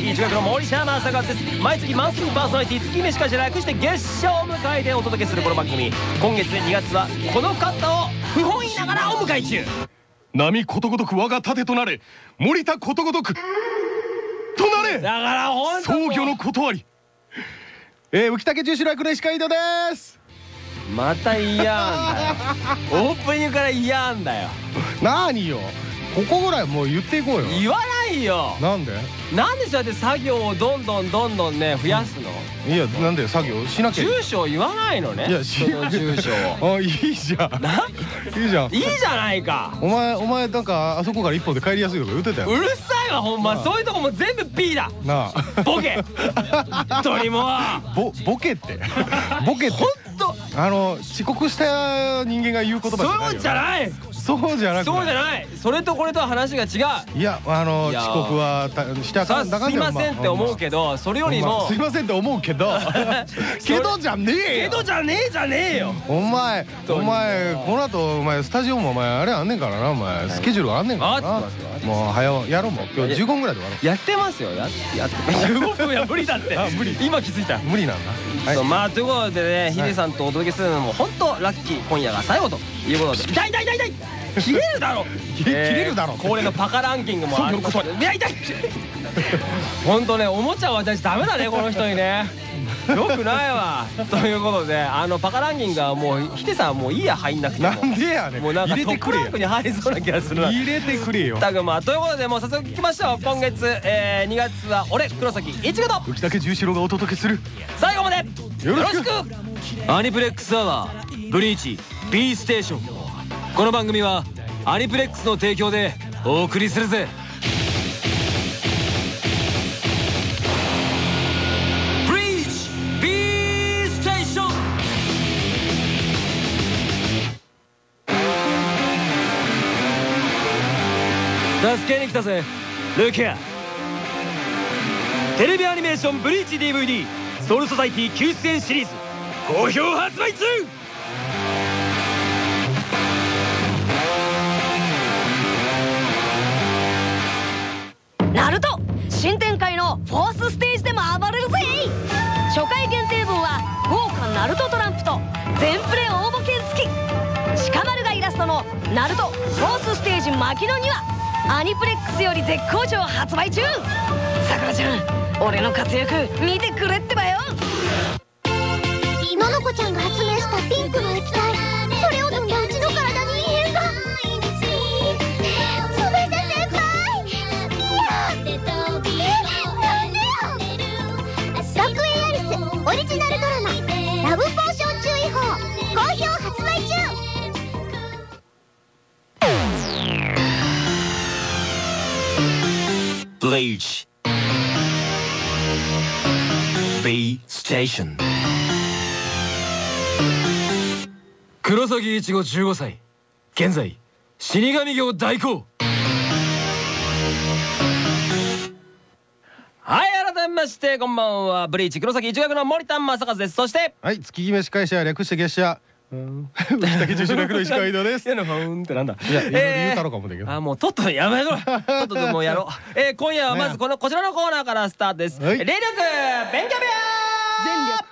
チ B ステーションパーソナリティ黒崎一学の森田正和です。毎月マンスリーパーソナリティ月飯かしら略して月賞を迎えてお届けするこの番組。今月2月はこの方を不本意ながらお迎え中。波ことごとく我が盾となれ。森田ことごとく。となれ。だから本当創業の断り。えー、浮竹中志楽の石川井戸です。また嫌なんだよオープニングから嫌なんだよ。なによ。ここぐらいもう言っていこうよ。言わないよ。なんで？なんでそうやって作業をどんどんどんどんね増やすの？いやなんで？作業しなきゃ住所を言わないのね。いやその住所を。あいいじゃん。ないいじゃん。いいじゃないか。お前お前なんかあそこから一本で帰りやすいとか言ってたようるさいわほんま。そういうとこも全部 P だ。なあ。ボケ。本当にも。うボボケって。ボケって。本当。あの遅刻した人間が言う言葉そういうもんじゃいないそうじゃなくてそうじゃない。それとこれとは話が違う。いやあの遅刻はたしてあさかんだかすいませんって思うけどそれよりも。すいませんって思うけど。けどじゃねえよ。けどじゃねえじゃねえよ。お前お前この後お前スタジオもお前あれあんねんからなお前。スケジュールがあんねんからあなもう早うやろうもう。今日15分ぐらいで終わろやってますよ。ややって15分や無理だって。あ無理。今気づいた。う無理なんだ。まあということでねヒデさんとお届けするのも本当ラッキー今夜が最後ということで。痛い痛い痛い痛い切れるだろ。切れ切れるだろ。えー恒例のパカランキングもあります。そうい。や痛い。本当ねおもちゃ渡しダメだねこの人にね。よくないわ。ということであのパカランキングはもうヒデさんはもういいや入んなくても。なんでやねん。もうなんか入れてくれよ。トップランクに入りそうな気がするな。入れてくれよ。たくまあということでもう早速聞きましょう。今月、えー、2月は俺黒崎いちごと。浮竹十四郎がお届けする。最後までよろしく。アニプレックスアワーブリーチ B ステーションこの番組はアニプレックスの提供でお送りするぜ。テーション助けに来たぜ。ルキアテレビアニメーション「ブリーチ DVD ソウルソサイティ救出編シリーズ」好評発売中!新展開のフォースステージでも暴れるぜ。初回限定分は豪華ナルトトランプと全プレ応募券付き。鹿丸がイラストの「ナルトフォースステージ牧野」にはアニプレックスより絶好調発売中。さくらちゃん俺の活躍見てくれってばよ。ののこちゃんが発明したピンクのジナルドラマ「ラブポーション注意報」好評発売中 Bleach B Station. 黒崎一護15歳。現在死神業代行。改めましてこんばんは。ブリーチ黒崎一学の森田正和です。そしてはい月決め司会者略して月謝。う竹十四郎の石川井戸です。いやなんだ。いや言うたろうかもだけど。あもうとっととやめろ。とっとともうやろう、えー、今夜はまずこのこちらのコーナーからスタートです、はい。霊力勉強部屋全力。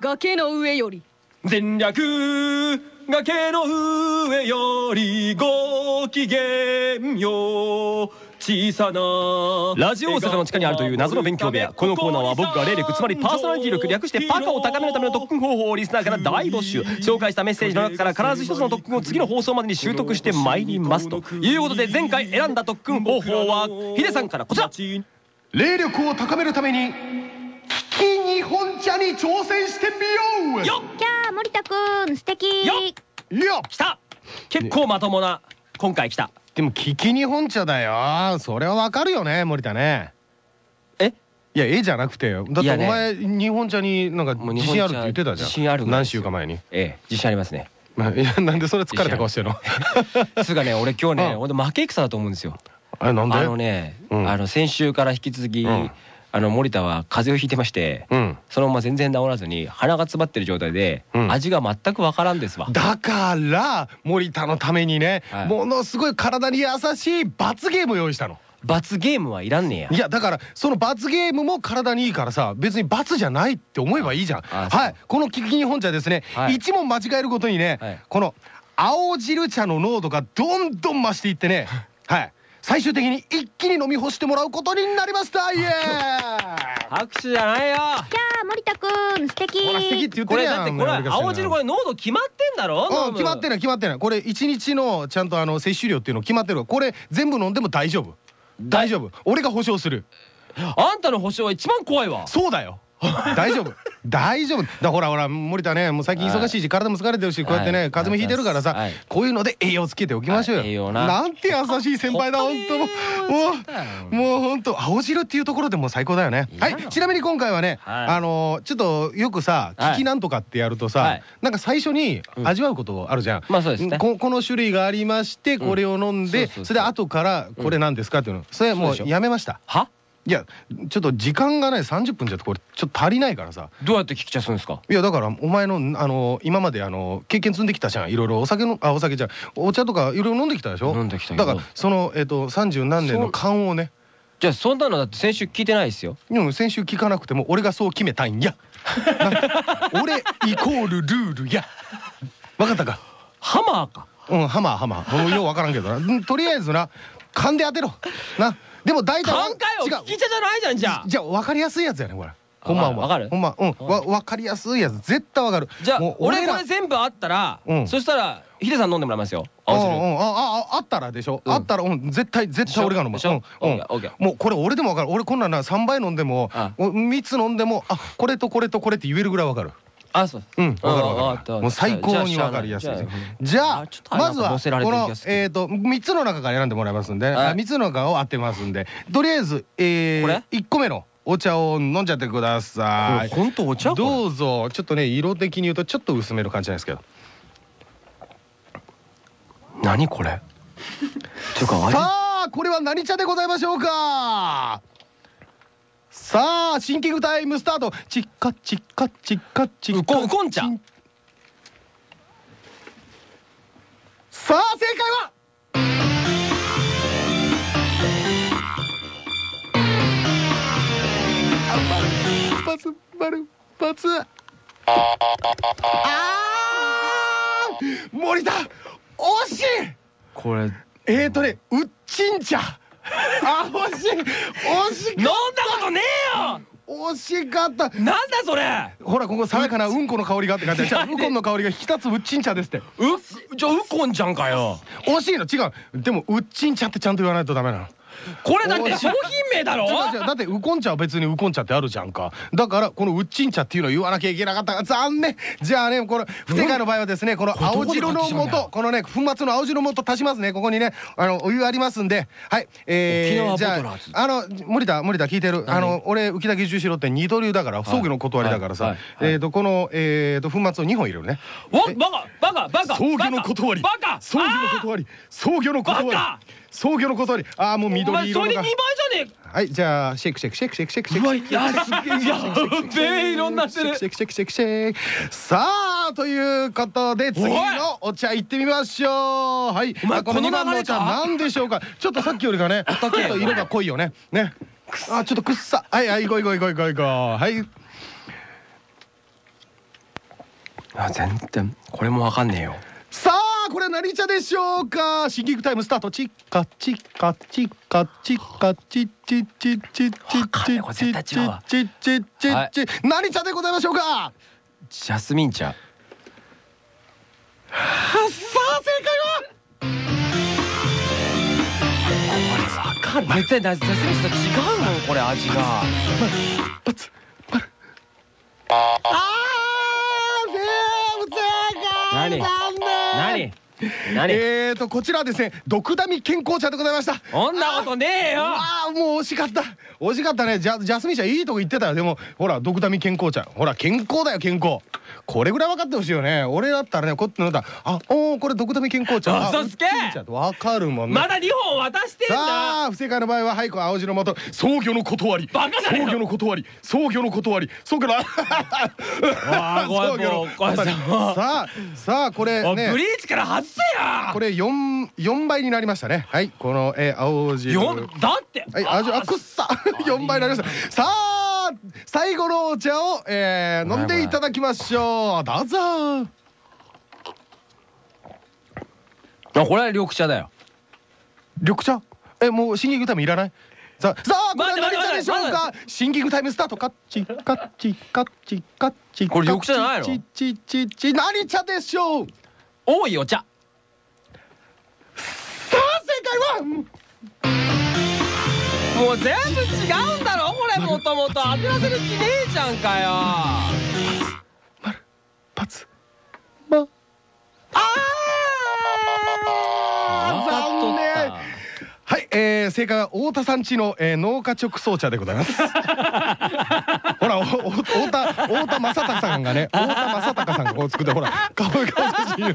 崖の上より。全略崖の上よりごきげんよう小さなラジオ大阪の地下にあるという謎の勉強部屋。このコーナーは僕が霊力つまりパーソナリティ力略してパカを高めるための特訓方法をリスナーから大募集。紹介したメッセージの中から必ず一つの特訓を次の放送までに習得してまいりますと。いうことで前回選んだ特訓方法はヒデさんからこちら。霊力を高めるために危機日本茶に挑戦してみよう。よっ。キャー森田くん素敵。よっ。いや来た。結構まともな今回来たでも危機日本茶だよ。それはわかるよね森田ね。え？いや絵じゃなくて。よだっておいやね。前日本茶になんかもう自信あるって言ってたじゃん。自信ある何週間前に。ええ自信ありますね。まあいやなんでそれ疲れた顔してるの？つうかね俺今日ねうん。俺負け戦だと思うんですよ。あれなんで？あのねうん。あの先週から引き続きうんあの森田は風邪をひいてましてうん。そのまま全然治らずに鼻が詰まってる状態でうん。味が全くわからんですわ。だから森田のためにね、はい。ものすごい体に優しい罰ゲーム用意したの。罰ゲームはいらんねや。いやだからその罰ゲームも体にいいからさ別に罰じゃないって思えばいいじゃん。はい。このキキ日本茶ですね、はい。一問間違えるごとにね、はい。この青汁茶の濃度がどんどん増していってね。はい最終的に一気に飲み干してもらうことになりました。イエーイ。拍手じゃないよ。じゃあ森田くん素敵。ほら素敵って言ってこれるやん。だってこれ青汁これ濃度決まってんだろ？うん決まってるない決まってない。これ1日のちゃんとあの摂取量っていうの決まってるこれ全部飲んでも大丈夫。大丈夫。俺が保証する。あんたの保証は一番怖いわ。そうだよ 大丈夫。大丈夫。だほらほら森田ねもう最近忙しいし体も疲れてるしこうやってねはい。風邪もひいてるからさはい。こういうので栄養つけておきましょうよ。な。なんて優しい先輩だ本当もう。もう本当青汁っていうところでもう最高だよね。はい。ちなみに今回はねはい。あのちょっとよくさはい。聞きなんとかってやるとはさい。なんか最初に味わうことあるじゃん。まあそうですね。ここの種類がありましてこれを飲んでそれで後からこれなんですかっていうの。それもうやめました。は？いやちょっと時間がね30分じゃこれちょっと足りないからさ。どうやって聞き茶するんですか？いやだからお前のあの今まであの経験積んできたじゃん。いろいろお酒のあお酒じゃん。お茶とかいろいろ飲んできたでしょ？飲んできただからそのえっと30何年の勘をね。じゃあそんなのだって先週聞いてないですよ。でも先週聞かなくても俺がそう決めたんや。な俺イコールルールや。分かったか？ハマーか。うんハマーハマー。よう分からんけどな。うんとりあえずな勘で当てろ。なでも大体勘かよ聞き茶じゃないじゃんじゃあ。じゃあ分かりやすいやつやねこれほんまは。わかる。ほんまうん。わ分かりやすいやつ。絶対分かる。じゃあ俺らこれ全部あったらうん。そしたらヒデさん飲んでもらいますよ。ああああったらでしょ、うん。あったらうん。絶対絶対俺が飲む。うん。うん。もうこれ俺でも分かる。俺こんなんな3杯飲んでもあ。お3つ飲んでもあこれとこれとこれって言えるぐらい分かるあそう。うん分かる分かる。もう最高に分かりやすいじゃあまずはこのえっと3つの中から選んでもらいますんではい。あ3つの中を当てますんで。とりあえずえこれ？1個目のお茶を飲んじゃってください。これほんとお茶？どうぞ。ちょっとね色的に言うとちょっと薄めの感じなんですけど。何これ？さあこれは何茶でございましょうか？さあシンキングタイムスタート。チッカチッカチッカチッカ。うこうこん茶さあ正解は？あバツバルバツ。あー森田惜しい。これ。えーとねうっちん茶あ惜しい。惜しだことねえよ。惜しかった。なんだそれ。ほらここ爽やかなうんこの香りがって書いてウコンの香りが引き立つうっちん茶ですって。うじゃあウコンじゃんかよ。惜しいの。違う。でもうっちん茶ってちゃんと言わないとダメなのこれだって商品名だろ？違う違うだってウコン茶は別にウコン茶ってあるじゃんか。だからこのうっちん茶っていうのを言わなきゃいけなかった。残念。じゃあねこの不正解の場合はですねこの青汁の素このね粉末の青汁の素足しますね。ここにねあのお湯ありますんで。はい。えー、じゃああの森田森田聞いてる？あの俺浮田九州城って二刀流だから葬儀の断りだからさ。えっとこのえーと粉末を2本入れるね。わバカバカバカ。葬儀の断り。葬儀の断り。葬儀の断りバカ葬儀の断り。ああもうお緑前それで2色のが倍じゃねはいじゃあシェイクシェイクシェイクシェイクシェイクシェイクえうわいやすげえやべえ色になってるシェイクシェイクシェイクシェイクさあということで次のお茶行ってみましょうはいこの2番このお茶何でしょうかちょっとさっきよりかねちょっと色が濃いよねねあちょっとくっさはいはい行こう行こう行こう行こう行こうはいあ全然これもわかんねえよこれ何茶でしょうか？シンキングタイムスタート。チッカチッカチッカチッカチッチッチッチッチッチッわかんないこれチッチッチッチッチッチッ何茶でございましょうかジャスミン茶さあ正解はこれわかる絶対ジャスミン茶と違うもんこれ味が解はバツバルあ何残念何何えーとこちらはですね毒ダミ健康茶でございました。そんなことねえよ。ああもう惜しかった。惜しかったね。ジャジャスミン茶いいとこ言ってたよ。でもほら毒ダミ健康茶。ほら健康だよ健康。これぐらい分かってほしいよね。俺だったらねこって飲んだらあおーこれ毒ダミ健康茶。嘘つけ。分かるもんね。まだ2本渡してんだ。さあ不正解の場合ははいこう青白元創業の断り。バカじゃねえの？創業の断り。創業の断り。創業のわあごめんもう。さあさあこれね。ブリーチから外や！これ4四倍になりましたね。はい。この、えー、青汁。よだって。はい味あくっさ。4倍になりました。さあ最後のお茶を、えー、飲んでいただきましょう。どうぞ。あこれは緑茶だよ。緑茶？えもうシンキングタイムいらない？さあさあこれは何茶でしょう待かシンキングタイムスタート。カッチカッチカッチカッチこれ緑茶じゃないの？チチチチ何茶でしょう多いお茶さあ正解はもう全部違うんだろこれもともと当てらせる気ねえじゃんかよパツマああ残念はい、えー、正解は太田さんちの、えー、農家直送茶でございます。ほら、おお太田太田正孝さんがね、太田正孝さんがこう作ってほら顔顔写真。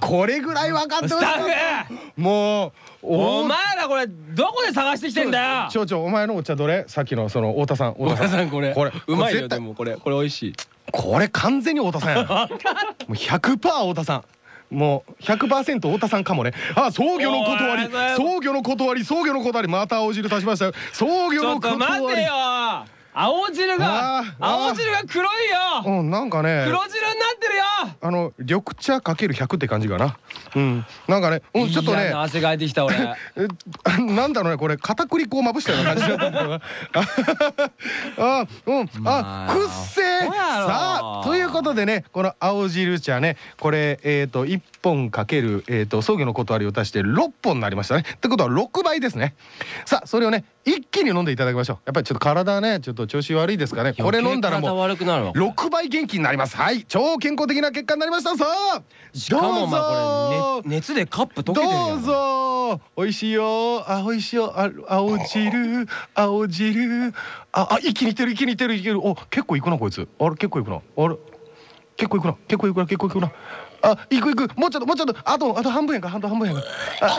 これぐらい分かってスほしかっタッたもうお前らこれどこで探してきてんだよ！町長お前のお茶どれ？さっきのその太田さん 太田さんこれ。これうまいよでもこれ。これ美味しい。これ完全に太田さんやな もう100%太田さん。もう100%太田さんかもね。あ創業の断り。創業の断り創業の断り。また青汁足しましたよ。創業ちょのっと待てよ。青汁あがー。青汁が黒いよ。うんなんかね。黒汁になあの緑茶かける100って感じかな。うん。なんかねうんちょっとね。汗かいてきた俺。なんだろうねこれ片栗粉をまぶしたような感じだった あうんあくっせー。さあということでねこの青汁茶ねこれえっと1本かけるえっと創業の断りを足して6本になりましたね。ってことは6倍ですね。さあそれをね一気に飲んでいただきましょう。やっぱりちょっと体ねちょっと調子悪いですかね。これ飲んだらもう余計体悪くなるわ6倍元気になります。はい。超健康的な結果になりましたさあしかもお前どうぞ。これ、ね、熱でカップ溶けてるよどうぞ。美味しいよ。あ美味しいよ。あ青汁。青汁。ああ一気にいってる一気にいってるいける。お結構いくなこいつ。あれ結構いくな。あれ結構いくな。結構いくな結構いくな。あいくいく。もうちょっともうちょっと。あとあと半分やんか。あと半分やんか。あ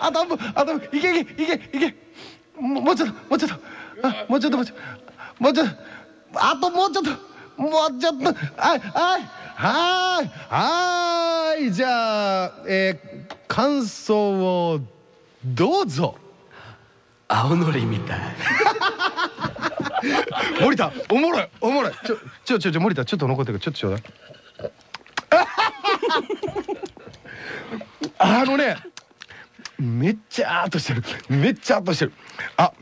あと半分。あといけいけいけいけ。もうちょっともうちょっと。あもうちょっともうちょっともうちょっと。あともうちょっともうちょっとはいはいはいはい。じゃあえー、感想をどうぞ。青のりみたい。森田おもろいおもろい。ちょちょちょちょ森田ちょっと残ってる。ちょっとちょうだい。あのねめっちゃーっとしてる。めっちゃーっとしてる。あ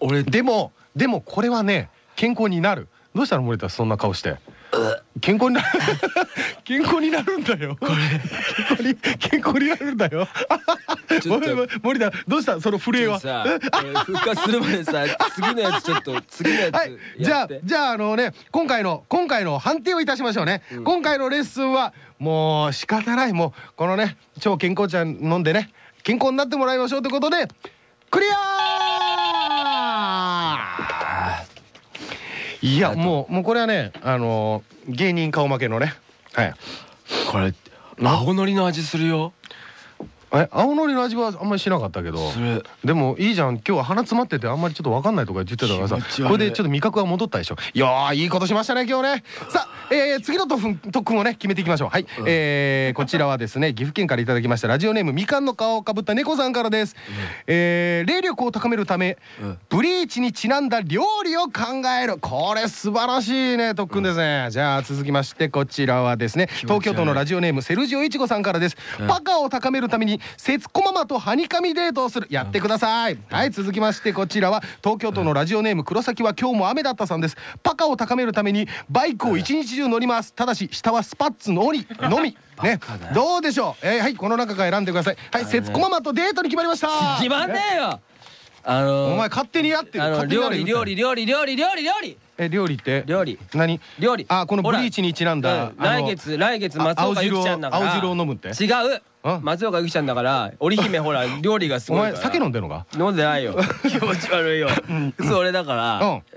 俺でもでもこれはね健康になるどうしたの森田そんな顔して。健康になる。健康になるんだよ。これ健康になるんだよ。森田どうした？その震えは。復活するまでさ次のやつちょっと次のやつはい、じゃあじゃああのね今回の今回の判定をいたしましょうね、今回のレッスンはもう仕方ない。もうこのね超健康茶飲んでね健康になってもらいましょうということでクリアいやもうもうこれはねあの芸人顔負けのね。はい。これ青のりの味するよえ青のりの味はあんまりしなかったけど。でもいいじゃん。今日は鼻詰まっててあんまりちょっと分かんないとか言ってたからさ。これでちょっと味覚が戻ったでしょ。いやーいいことしましたね今日ね。さあ、えー、次の特訓をね決めていきましょう。はい、えー、こちらはですね岐阜県からいただきました。ラジオネームみかんの皮をかぶった猫さんからです、えー、霊力を高めるため、うん。ブリーチにちなんだ料理を考える。これ素晴らしいね特訓ですね、じゃあ続きましてこちらはですね東京都のラジオネームセルジオいちごさんからです、うん。パカを高めるために節子ママとはにかみデートをする。やってください、はい続きましてこちらは東京都のラジオネーム黒崎は今日も雨だったさんです。パカを高めるためにバイクを一日中乗ります。ただし下はスパッツのみ。のみ。ね。どうでしょう、えーはいこの中から選んでください。はい節子ママとデートに決まりました。決まんねえよ。あのお前勝手にやってる。あの料理料理料理料理料理料理。え料理って？料理。何？料理。あこのブリーチにちなんだ。うん。来月来月松岡由紀ちゃんだから。青汁を飲むって？違う。うん松岡由紀ちゃんだから織姫ほら 料理がすおごいから。前酒飲んでんのか？飲んでないよ。気持ち悪いよ。それだか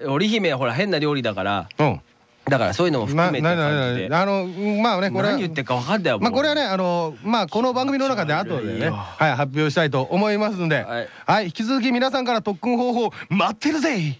ら織姫ほら変な料理だからうん。だからそういうのも含めてあのまあねこれは。何言ってるか分かんないよまあこれはねあのまあこの番組の中で後でねはい発表したいと思いますんで。はい。はい引き続き皆さんから特訓方法待ってるぜ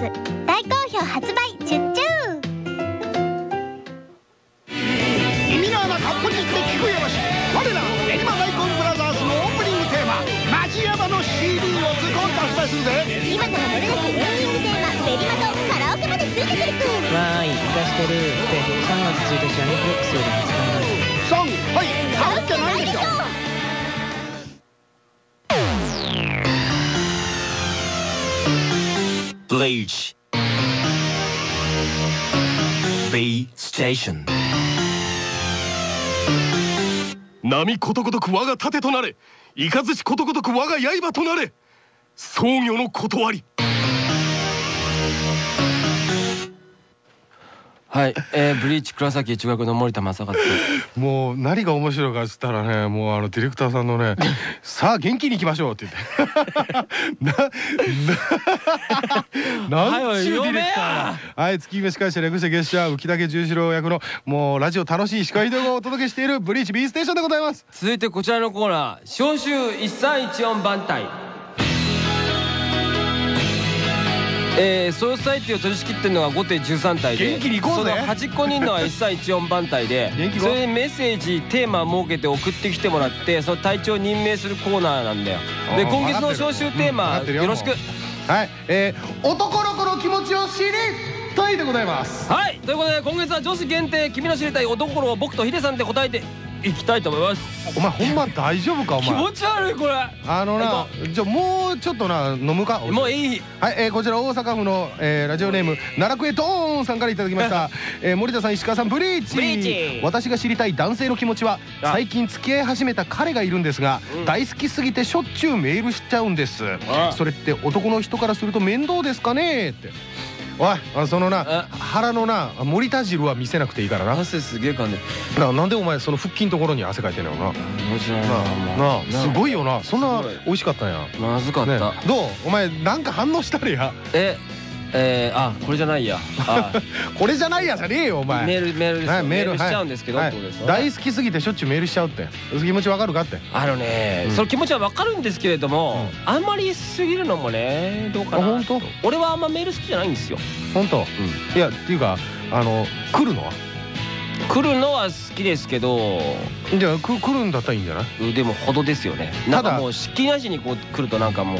ズ大好評発売チュッチュ耳の穴かっぽじって聞くよろし我ら練馬大根ブラザーズのオープニングテーマ「マジヤバ」の CD をズコンと発売するぜ。今からどれだけエンディングテーマ「ベリマとカラオケまでついてくるく。んわーい、出してる。で、3月1日アニプレックスより発売。ソンはい買うっきゃないでしょ Bleach B Station. 波ことごとく我が盾となれ。雷ことごとく我が刃となれ。創業の断り。はい、えー、ブリーチ黒崎中学の森田正和 もう何が面白いかっつったらねもうあのディレクターさんのね「さあ元気にいきましょう」って言って。なななんちゅうディレクターだ。はい月姫司会者略して月謝浮竹十四郎役のもうラジオ楽しい司会動画をお届けしているブリーチ B ステーションでございます。続いてこちらのコーナー召集1314番隊えー、総裁定を取り仕切ってるのが5手13体で。元気に行こうぜ。その端っこにいるのは1314番隊で。それにメッセージテーマを設けて送ってきてもらってその隊長を任命するコーナーなんだよ。で今月の招集テーマよろしく。はい。えー、男の子の気持ちを知りたいでございます。はい。ということで今月は女子限定君の知りたい男の子を僕とヒデさんで答えていきたいと思います。お前ほんま大丈夫かお前？気持ち悪いこれ。あのな行じゃあもうちょっとな飲むか？もういい。はい、えー、こちら大阪府の、えー、ラジオネーム奈落へドーンさんからいただきました、えー、森田さん石川さんブリーチ。ブリーチ。私が知りたい男性の気持ちはあ。最近付き合い始めた彼がいるんですが、うん。大好きすぎてしょっちゅうメールしちゃうんです。あ。それって男の人からすると面倒ですかねっておいあそのなあ腹のな森田汁は見せなくていいからな。汗すげえかんで。ななんでお前その腹筋のところに汗かいてんのよな。面白いな。あすごいよな。そんな美味しかったんや。まずかった、ねどう？お前なんか反応したれや。ええー、あこれじゃないや。あ。これじゃないやじゃねえよお前。メールメールですよはいメールしちゃうんですけど、はい。大好きすぎてしょっちゅうメールしちゃうって。気持ちわかるかって？あのね、うん。その気持ちはわかるんですけれども、あんまりすぎるのもねどうかなあ本当？俺はあんまメール好きじゃないんですよ。本当？いやっていうかあの来るのは？来るのは好きですけどじゃあく来るんだったらいいんじゃない？でもほどですよね。なんかもうしっきりなしにこう来るとなんかもう、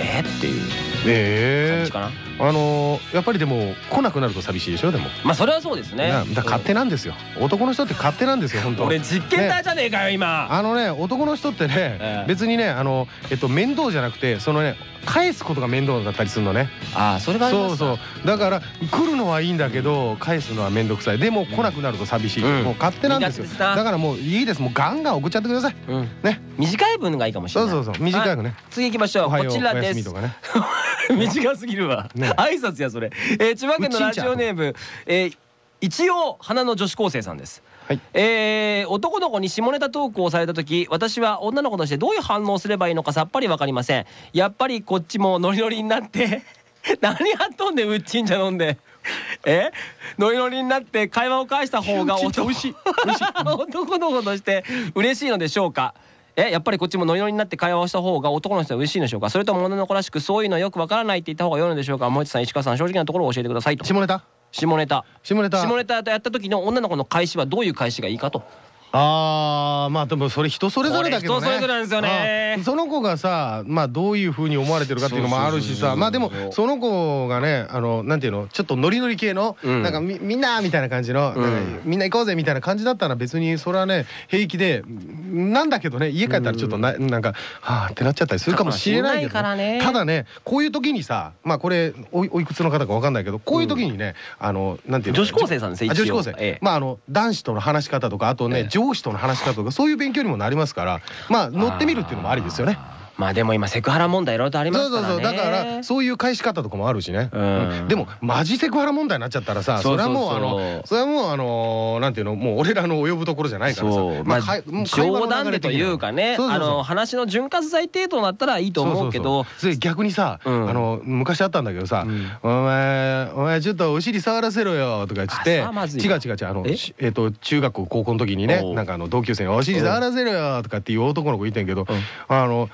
えーっていう感ええじかな、あのやっぱりでも来なくなると寂しいでしょでも。まあそれはそうですね。なだ勝手なんですよ。男の人って勝手なんですよ本当。俺実験台じゃねえかよ今、あのね男の人ってね、ええ。別にねあのえっと面倒じゃなくてそのね返すことが面倒だったりするのね。ああそれがそうそう。だから来るのはいいんだけど返すのは面倒くさい。でも来なくなると寂しい、うん。もう勝手なんですよ。だからもういいです。もうガンガン送っちゃってください。うん。ね。短い分がいいかもしれない。そうそうそう。短くね。次行きましょう。こちらです。やすみとかね 短すぎるわ、ね。挨拶やそれ、えー千葉県のラジオネーム、えー一応花の女子高生さんです。はい。えー男の子に下ネタトークをされた時私は女の子としてどういう反応をすればいいのかさっぱり分かりません。やっぱりこっちもノリノリになって 何やっとんでうっちんじゃ飲んで。え？ノリノリになって会話を返した方が男 男の子として嬉しいのでしょうか？えやっぱりこっちもノリノリになって会話をした方が男の人は嬉しいのでしょうか？それとも女の子らしくそういうのはよくわからないって言った方が良いのでしょうか？森田さん石川さん正直なところを教えてくださいと下ネタ。下ネタ下ネタ下ネタとやった時の女の子の返しはどういう返しがいいかとあーまあでもそれ人それぞれだけどね。人それぞれなんですよね。その子がさまあどういうふうに思われてるかっていうのもあるしさまあでもその子がねあのなんていうの？ちょっとノリノリ系の、うん。なんかみみんなみたいな感じの、うん。みんな行こうぜみたいな感じだったら別にそれはね平気でなんだけどね家帰ったらちょっとな,、なんかはあってなっちゃったりするかもしれないけど、ね。ただねこういう時にさまあこれおいおいくつの方かわかんないけどこういう時にね、あのなんていうの？女子高生さんですね一応あ女子高生、ええ。まああの男子との話し方とかあとね、ええ上司との話し方とかそういう勉強にもなりますからまあ乗ってみるっていうのもありですよね。まあでも今セクハラ問題いろいろとありますからね。そうそうそう。だからそういう返し方とかもあるしね、うん。でもマジセクハラ問題になっちゃったらさそれはもうあのそれはもうあのなんていうのもう俺らの及ぶところじゃないからさ。まあ冗談でというかねあの話の潤滑剤程度だったらいいと思うけど。それ逆にさ、うん。あの昔あったんだけどさ「うん。お前お前ちょっとお尻触らせろよ」とか言って違う違う違うあのえ？っと中学校高校の時にねなんかあの同級生に「お尻触らせろよ」とかっていう男の子いてんけど、ん。あの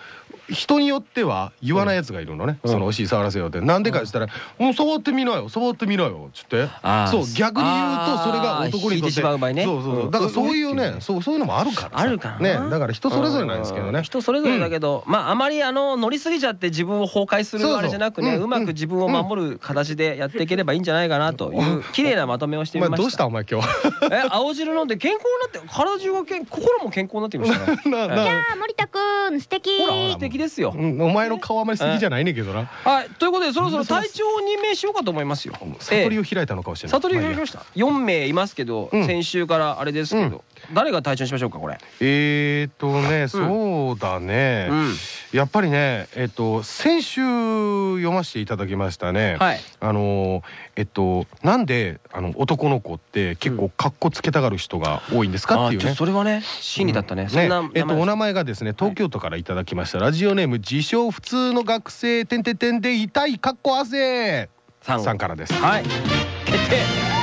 人によっては言わないやつがいるのね、うん。そのお尻触らせよって。なんでかっつったら「もう触ってみなよ。触ってみなよ」っつって。そう逆に言うとそれが男にとって。あー引いてしまう場合ね。そうそうだからそういううんね。そうそういうのもあるからさ。あるからな。ね。だから人それぞれなんですけどね。うん人それぞれだけど、まああまりあの乗りすぎちゃって自分を崩壊するあれじゃなくねうん。うまく自分を守る形でやっていければいいんじゃないかなという綺麗なまとめをしてみました。どうした？お前今日。え青汁飲んで健康になって体中が健心も健康になってきましたねな な。あー森田くん素敵。ほら素敵ですよ。うんお前の顔あまり好きじゃないねんけどな。はいということでそろそろ隊長を任命しようかと思いますよ。悟りを開いたのかもしれない。悟りを開きました。4名いますけどうん。先週からあれですけど誰が隊長にしましょうかこれ。えーっとねそうだね。うん。やっぱりねえっと先週読ませていただきましたね。はい。あのえっとなんであの男の子って結構カッコつけたがる人が多いんですかっていうね。それはね真理だったね。そんなえっとお名前前がですね東京都からいただきました。ラジオネーム自称普通の学生てんてんてんで痛いかっこ汗。さん。さんからです。はい。決 定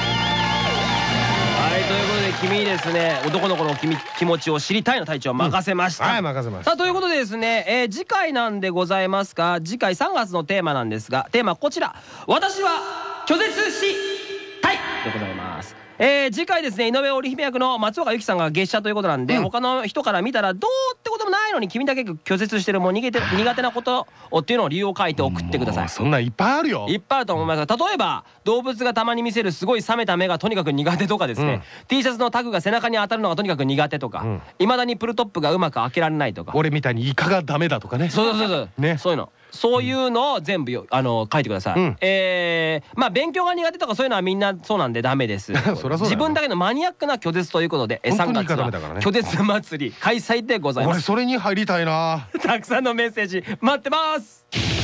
君にですね男の子の君気持ちを知りたいの隊長は任せました、はい任せます。さあということでですね、えー次回なんでございますが次回3月のテーマなんですがテーマはこちら「私は拒絶したい」でございます。えー次回ですね井上織姫役の松岡由紀さんが月謝ということなんで、うん。他の人から見たらどうってこともないのに君だけ拒絶してるもう逃げて苦手なことをっていうのを理由を書いて送ってください。そんなんいっぱいあるよ。いっぱいあると思いますが例えば動物がたまに見せるすごい冷めた目がとにかく苦手とかですね、T シャツのタグが背中に当たるのがとにかく苦手とかうん。いま、未だにプルトップがうまく開けられないとか。俺みたいにイカがダメだとかね。そうそうそうそう、ね。そういうのそういうのを全部よあの書いてください、うん。えーまあ勉強が苦手とかそういうのはみんなそうなんでダメです 自分だけのマニアックな拒絶ということでえ3本当に月は。拒絶祭り開催でございます。俺それに入りたいな。たくさんのメッセージ待ってます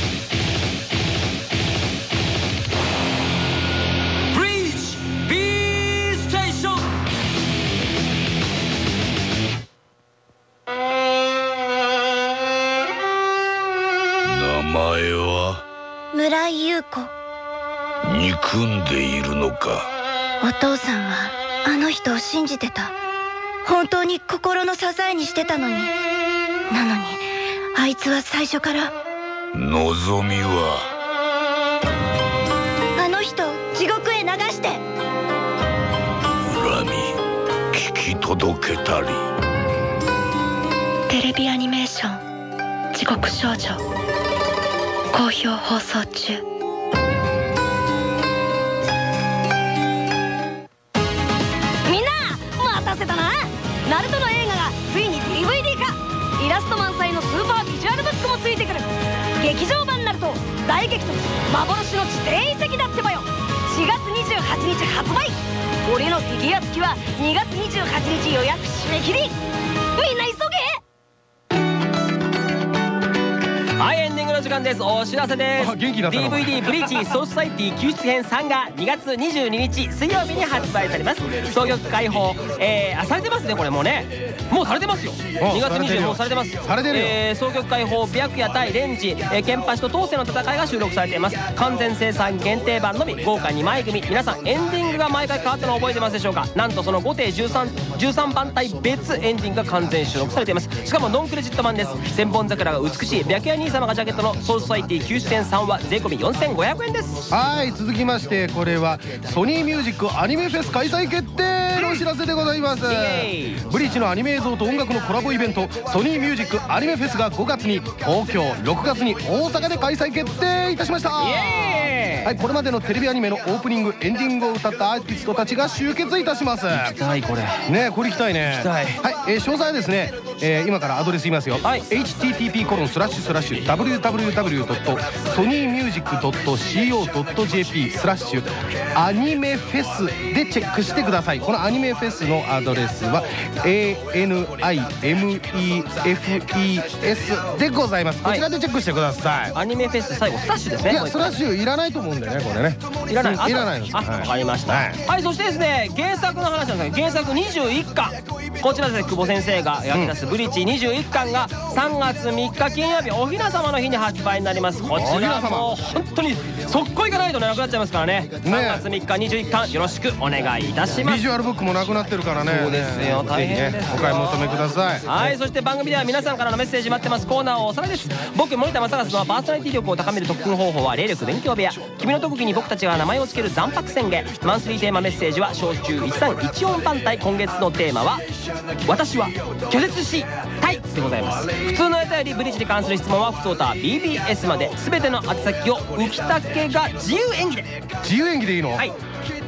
村井優子。憎んでいるのか。お父さんはあの人を信じてた。本当に心の支えにしてたのに。なのにあいつは最初から。望みは。あの人を地獄へ流して。恨み聞き届けたり。テレビアニメーション「地獄少女」好評放送中。みんな待たせたな。ナルトの映画がついに DVD 化。イラスト満載のスーパービジュアルブックもついてくる。劇場版ナルト大激突。幻の地底遺跡だってばよ。4月28日発売。俺のフィギュア付きは2月28日予約締め切り。みんな急間です。お知らせです。あ元気になった DVD ブリーチ ソースサイティ救出編3が2月22日水曜日に発売されます。双玉解放。えー、あされてますねこれもうね。もうされてますよ。2月20日もうされてますされてるよ。えー、双玉解放白夜対レンジ、えー、ケンパチと当世の戦いが収録されています。完全生産限定版のみ豪華2枚組。皆さんエンディングが毎回変わったのを覚えてますでしょうか？なんとその5艇 13, 13番隊別エンディングが完全収録されています。しかもノンクレジット版です。千本桜が美しい白夜兄様がジャケットのソウルソサイティ9点3は税込み4500円です。はい続きましてこれはソニーミュージックアニメフェス開催決定のお知らせでございます。ブリーチのアニメ映像と音楽のコラボイベントソニーミュージックアニメフェスが5月に東京6月に大阪で開催決定いたしました。イエーイはい、これまでのテレビアニメのオープニングエンディングを歌ったアーティストたちが集結いたします。はいこれ。ねこれ行きたいね。行きたい。はい、えー詳細はですねえー今からアドレス言いますよ、はい。http コロンスラッシュスラッシュ www.sonymusic.co.jp スラッシュアニメフェスでチェックしてください。このアニメフェスのアドレスは ANIMEFES でございます。こちらでチェックしてください、アニメフェス最後スタッシュですね。いやスラッシュいらないと思うんだよねこれね。いらない。いらない。の。あわかりました。はい。はいそしてですね原作の話なんですけど原作21巻こちらですね久保先生が描き出す「ブリーチ」21巻が3月3日金曜日おひな様の日に発売になります。こちらもう本当に速攻いかないとねなくなっちゃいますからね。3月3日21巻よろしくお願いいたします。ビジュアルブックもなくなってるからね。そうですよ大変です。お買い求めください。はいそして番組では皆さんからのメッセージ待ってます。コーナーをおさらいです。僕森田正和のパーソナリティ力を高める特訓方法は霊力勉強部屋。君の特技に僕たちが名前を付ける残白宣言。マンスリーテーマメッセージは小中1314番隊今月のテーマは私は拒絶したいでございます普通のネタよりブリッジに関する質問は普通歌 BBS まで。全ての宛先を浮竹が自由演技で。自由演技でいいの？はい。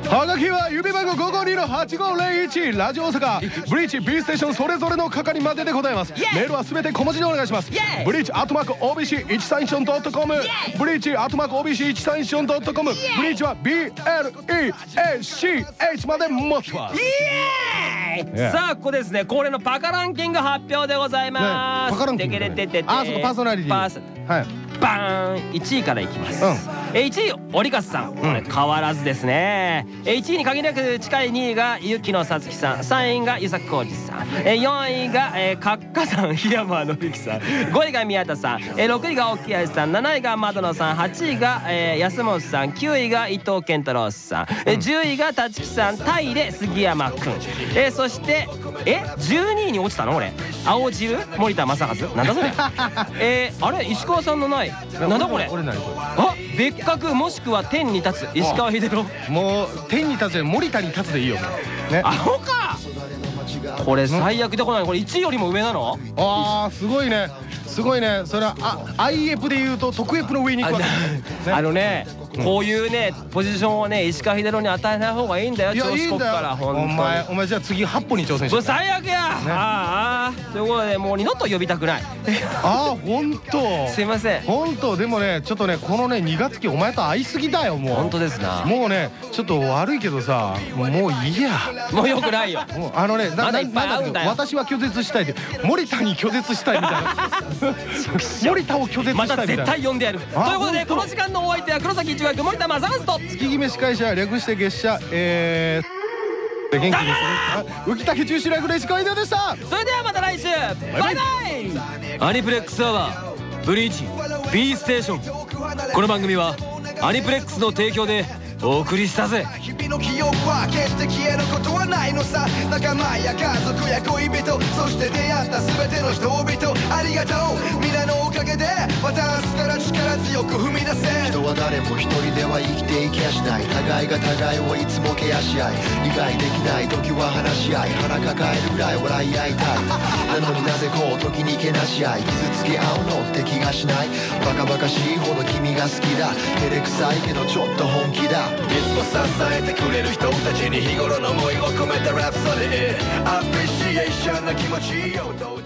はがきは指番号552-8501ラジオ大阪ブリーチ B ステーションそれぞれの係まででございます。メールはすべて小文字でお願いします。ブリーチアットマーク OBC134.com ブリーチアットマーク OBC134.com ブリーチは BLEACH まで持ってます。イエーイさあここですね。恒例のパカランキング発表でございます。ね。パカランキング。ねててててあそこパーソナリティ。パーソはい。バーン。1位からいきます、うん。え1位オリカスさん。これ変わらずですね、え1位に限りなく近い2位が雪野さつきさん。3位が湯崎浩二さん。え4位が、えー、カッカさん。檜山信之さん。5位が宮田さん、え6位が沖合さん。7位が窓野さん。8位が、えー安本さん。9位が伊藤健太郎さん、え10位が立木さん。タイで杉山くん、えーそしてえ12位に落ちたの？俺。青汁？森田正和？なんだそれ。えー、あれ？石川さんのない？なんだこれ？あ別格もしくは天に立つ石川秀郎。れもう天に立つより森田に立つでいいよね。アホか！これ最悪でこない。これ1位よりも上なの？あーすごいね。すごいね。それはあアイエプで言うと特エプの上に行くわけ。あのねこういうねポジションをね石川秀郎に与えない方がいいんだよ調子こっから本当に。お前お前じゃあ次8歩に挑戦して最悪や、ああということでもう二度と呼びたくない。ああ本当。すいません。本当。でもねちょっとねこのね2月期お前と会いすぎだよもう。本当ですな。もうねちょっと悪いけどさもういいや。もうよくないよ。もうあのねなまだいっぱい会うんだ私は拒絶したいって。森田に拒絶したいみたいな。森田を拒絶また絶したいみたいな。対呼んでやる。というあことでこの時間のお相手は黒崎一学森田正和と月決め司会者略して月謝えー元気ですね。あ浮竹中止略で石川秀夫でした。それではまた来週。バイバイ。アニプレックスアワーブリーチ B ステーション。この番組はアニプレックスの提供でお送りしたぜの記憶は決して消えることはないのさ。仲間や家族や恋人そして出会った全ての人々ありがとう。皆のおかげでまた明日から力強く踏み出せ。人は誰も一人では生きていけやしない。互いが互いをいつもケアし合い理解できない時は話し合い腹抱えるぐらい笑い合いたい。なのになぜこう時にけなし合い傷つけ合うのって気がしない。バカバカしいほど君が好きだ。照れくさいけどちょっと本気だ。いつも支えてくれる人たちに日頃の思いを込めたラプソディ。アプリシエーションの気持ちをどう